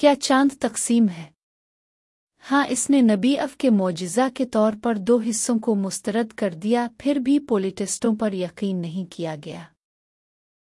کیا چاند تقسیم ہے؟ ہاں اس نے نبی اف کے معجزہ کے طور پر دو حصوں کو مسترد کر دیا، پھر بھی پولیٹسٹوں پر یقین نہیں کیا گیا۔